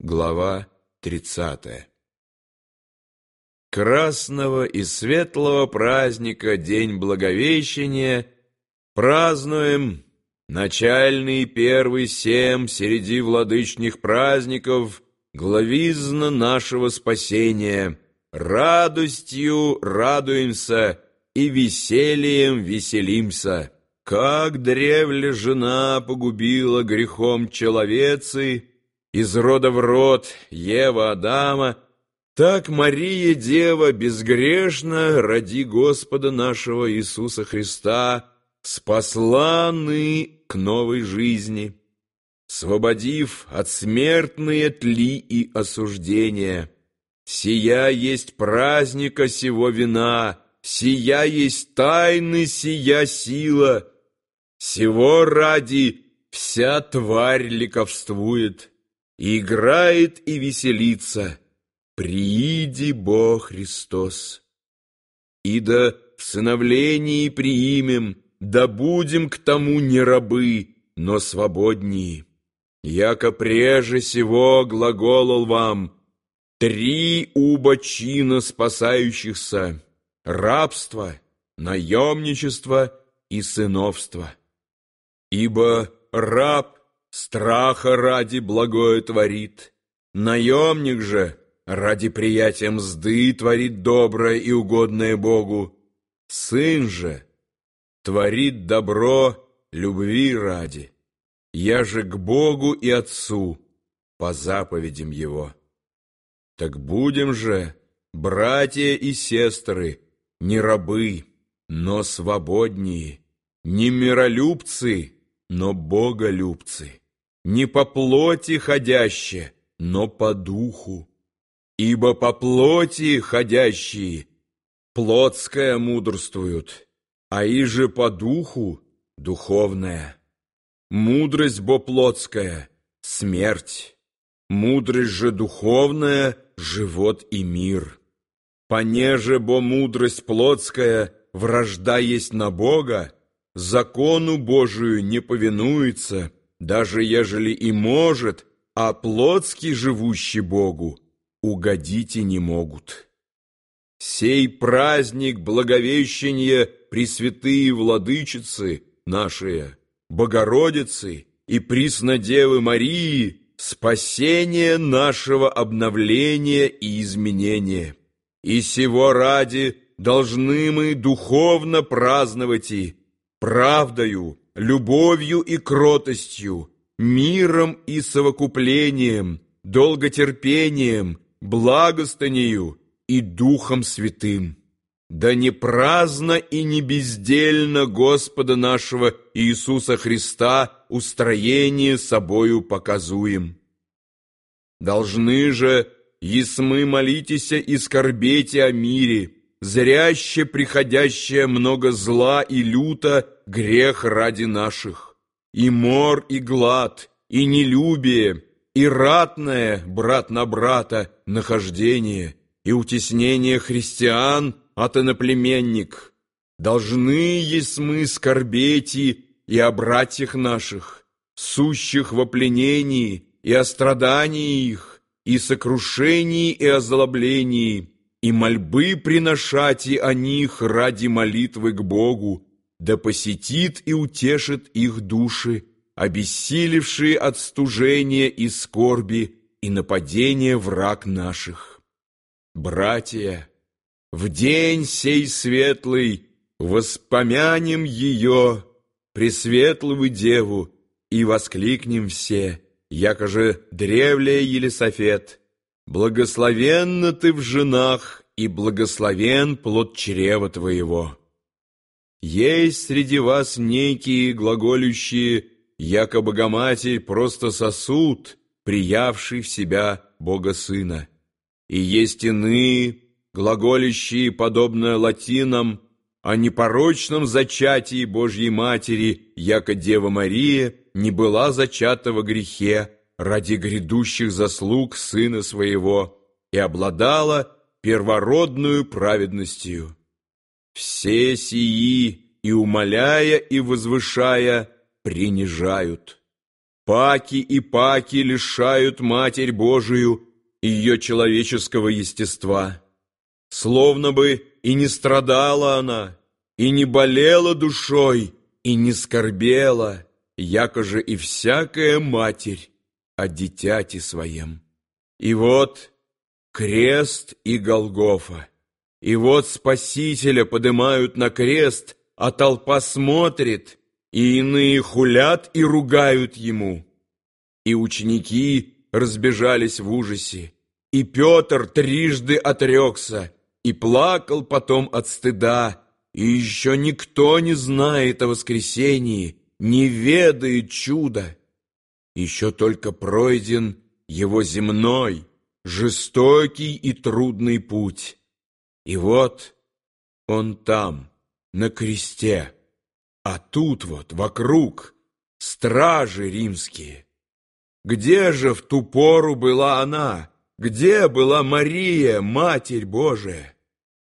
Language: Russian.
Глава 30 Красного и светлого праздника День Благовещения празднуем начальный первый семь среди владычных праздников главизна нашего спасения. Радостью радуемся и весельем веселимся. Как древле жена погубила грехом человецы, из рода в род Ева Адама, так Мария Дева безгрешно ради Господа нашего Иисуса Христа спасла ны к новой жизни, освободив от смертные тли и осуждения. Сия есть праздника сего вина, сия есть тайны, сия сила — всего ради вся тварь ликовствует, играет и веселится. Прииди, Бог Христос! И да в сыновлении приимем, да будем к тому не рабы, но свободнее. Яко преже сего глаголол вам три уба чина спасающихся — рабство, наемничество и сыновство. Ибо раб страха ради благое творит, наемник же ради приятия мзды творит доброе и угодное Богу, сын же творит добро любви ради. Я же к Богу и Отцу по заповедям Его. Так будем же, братья и сестры, не рабы, но свободнее, не миролюбцы, но боголюбцы, не по плоти ходящие, но по духу. Ибо по плоти ходящие плотское мудрствуют, а иже по духу духовное. Мудрость бо плотская — смерть, мудрость же духовная — живот и мир. Понеже бо мудрость плотская — вражда есть на Бога, закону Божию не повинуется, даже ежели и может, а плотски живущий Богу угодить и не могут. Сей праздник Благовещения Пресвятые Владычицы наши, Богородицы и Преснодевы Марии, спасение нашего обновления и изменения. И сего ради должны мы духовно праздновать и правдою, любовью и кротостью, миром и совокуплением, долготерпением, благостанию и Духом Святым. Да не праздно и не бездельно Господа нашего Иисуса Христа устроение собою показуем. Должны же, есмы молитеся и скорбете о мире, зряще приходящее много зла и люто грех ради наших, и мор, и глад, и нелюбие, и ратное, брат на брата, нахождение, и утеснение христиан от иноплеменник. Должны есть мы скорбеть и о братьях наших, сущих во пленении, и о страдании их, и сокрушении, и озлоблении, и мольбы приношати о них ради молитвы к Богу, да посетит и утешит их души, обессилевшие от стужения и скорби и нападения враг наших. Братья, в день сей светлый воспомянем ее, Пресветлую Деву, и воскликнем все, якоже древле Елисофет, Благословенна ты в женах, и благословен плод чрева твоего. Есть среди вас некие глаголющие, яко Богоматерь просто сосуд, приявший в себя Бога Сына. И есть иные, глаголющие, подобно латинам, о непорочном зачатии Божьей Матери, яко Дева Мария не была зачата во грехе, ради грядущих заслуг Сына Своего и обладала первородную праведностью. Все сии и умоляя, и возвышая, принижают. Паки и паки лишают Матерь Божию ее человеческого естества. Словно бы и не страдала она, и не болела душой, и не скорбела, якоже и всякая матерь о дитяти своем. И вот крест и Голгофа, и вот Спасителя поднимают на крест, а толпа смотрит, и иные хулят и ругают ему. И ученики разбежались в ужасе, и Петр трижды отрекся, и плакал потом от стыда, и еще никто не знает о воскресении, не ведает чуда. Еще только пройден его земной, жестокий и трудный путь. И вот он там, на кресте, а тут вот вокруг стражи римские. Где же в ту пору была она? Где была Мария, Матерь Божия?